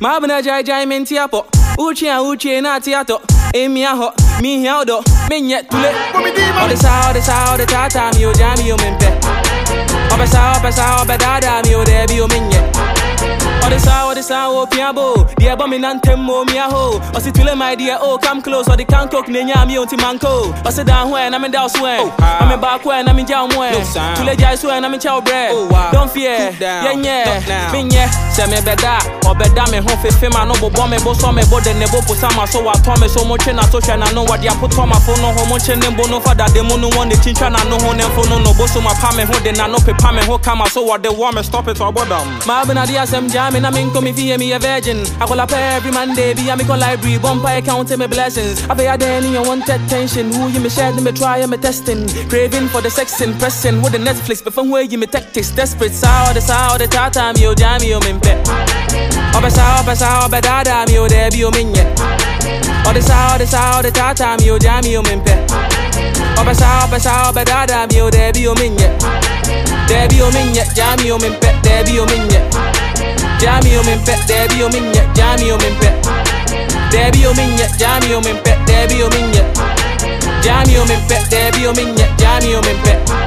Mabna jai jai menti apo. Uchi a uchi na tiato. Emi aho, mi hiaudo, minye tule. Ode sa, ode sa, ode tata mi o jami o mempe. Obe sa, obe sa, obe dada mi o debi o minye. Ode sa, ode sa, o piabo. Dear bommy nantem mo mi aho. Osi tule my oh come close. Ode can cook nenya mi onti manko. Ose down when I'm in down swear. Oh, I'm in back when I'm in down when. Tule jai swear I'm in chow bread. Oh, Don't fear, yeah yeah, minye. Se me me ho fefe ma no bo bo me bo so me bo de ne bo pusa ma so wa to me so mo twe na so hwe na no put ma fo no ho mo che ne bo no fada de mo no one de chincha na no ho ne fo no no bo so ma pa me ho de na no pepa me ho kama so wa de wa me stop it or bodam ma bena dia sem jam na min ko mi me a virgin. I call pay every Monday be a me call library bumper account me blessings. I be a day in your wanted tension who you me share me try me testing. Craving for the sex and pressing with the Netflix before where you me tactics desperate. Sour the sour the tata mi o oh, jam mi o min pe Obe oh, sa, obe sa, obe dada mi o debi o minye Ode sa, ode sa, ode tata mi o oh, jami o mimpe Obe sa, obe sa, obe dada mi o debi o minye Debi o minye, jami o mimpe, debi o minye Jami o mimpe, debi o minye, jami o mimpe Debi o minye, jami o mimpe, debi o minye Jami o mimpe, debi o minye, jami o mimpe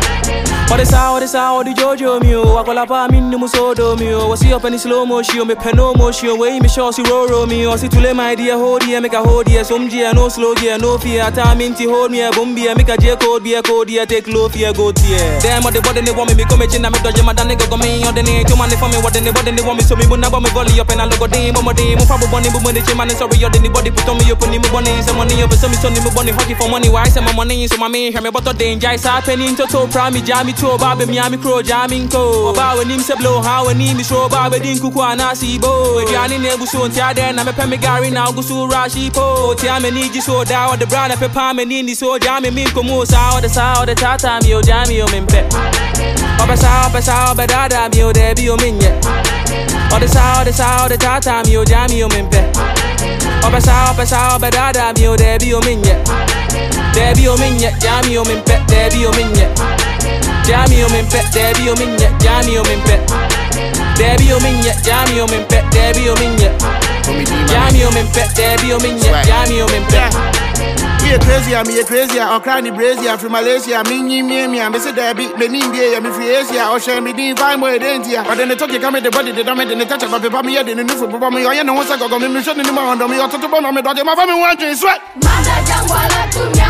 Ode sa, ode sa, ode jojo mi o Akola pa mi ni musodo mi o Wasi up any slow motion, me pen no motion. Way me sure si roro mi o Si tule my dear hold here, make a hold here. Some gear, no slow gear, no fear. Time inti hold me a boom beer Make a J code, be a code here. Take low fear, go tear Damn, what the body they want me, me come in Me dodge my nigga go me oh, on the name Two money for me, what the body they want me So me muna bomb me volley up and I look a dim Bomb a dim, mo fabu bunny, boom the man Sorry, oh, you're the body put on me and me bunny Some money oh, up, so me son me bunny Hockey for money, why my money So my man, hear me but the danger Is happening to to prime jam to babe miami crow jamming ko ba we nim se blow how we nim so ba we din kuku anasi bo. Aduane na egusu nti ade na me pe me gari na gusu rashi po. Ti ame ni ji so da o de brand pe pa me ni ni so jam me ko mo sa o de sa o de tata mi o jam mi o me pe Obe sa obe sa obe dada mi o de bi o minye Ode sa ode sa ode tata mi o jami o mimpe Obe sa obe sa obe dada mi o de bi o minye Debi o minye, jami o mimpe, debi o minye Jami o mimpe, debi o minye, jami o mimpe Debi o minye, jami o mimpe, debi o minye Jami o mimpe, debi o minye, jami o mimpe Me a crazy, me a crazy, or cranny brazy, from Malaysia, me, me, me, me, and Mr. Debbie, me, me, me, me, free Asia, or share me, the fine way, didn't you? But then they talk, you come with the body, they don't make the touch of paper, me, the new food, me, or you know, once I go, me, shouldn't know under me, or to the bone of me, dog, my family watching sweat. Mada jangwa la tumia,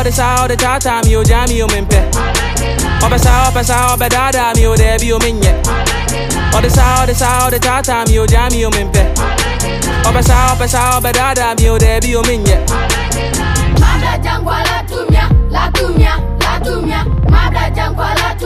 All the sound, det tata mi you jam, you min pe. Oppe så oppe så oppe dada mi o debi o min je så det så det tata mi o jami o min pe. Så oppe så oppe dada mi o debi o min Mabla jangwa la tumia la tumia la tumia. Mabla jangwa la tumia